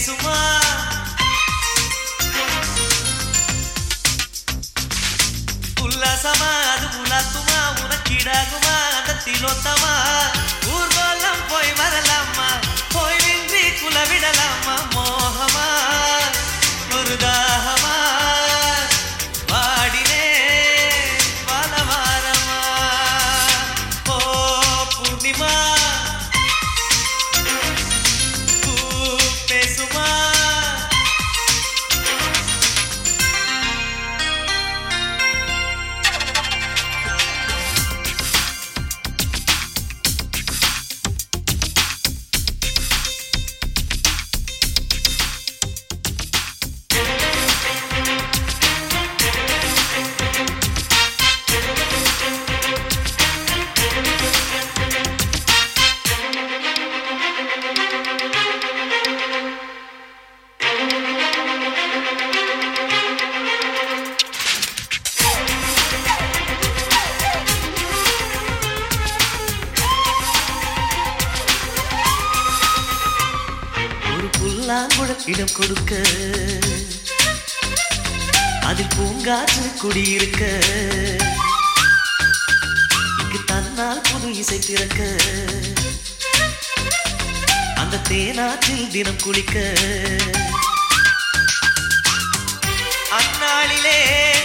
பேசுமா? உல்லாசமா அது உலாத்துமா? உனக்கிடாகுமா அந்த திலோத்தமா? ஊர்கோலம் போய் வர இடம் கொடுக்க. அதில் பூங்காற்று குடியிருக்க. இங்கு தன்னால் புது இசை திறக்க. அந்த தேனாற்றில் தினம் குளிக்க. அந்நாளிலே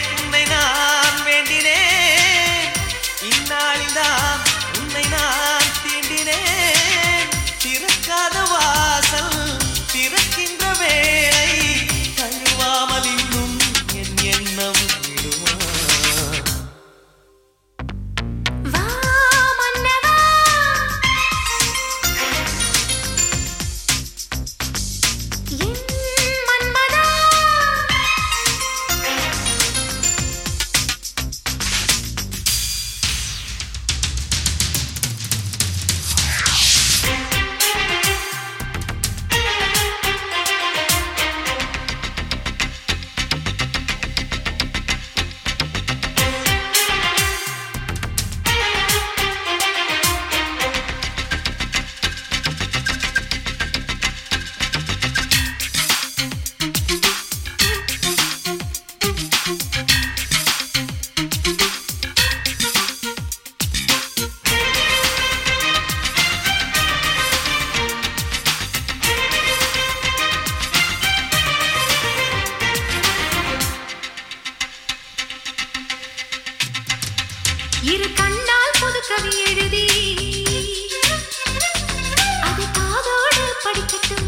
இரு கண்ணால் புது கவி எழுதி அதை காதோடு படிக்கட்டும்.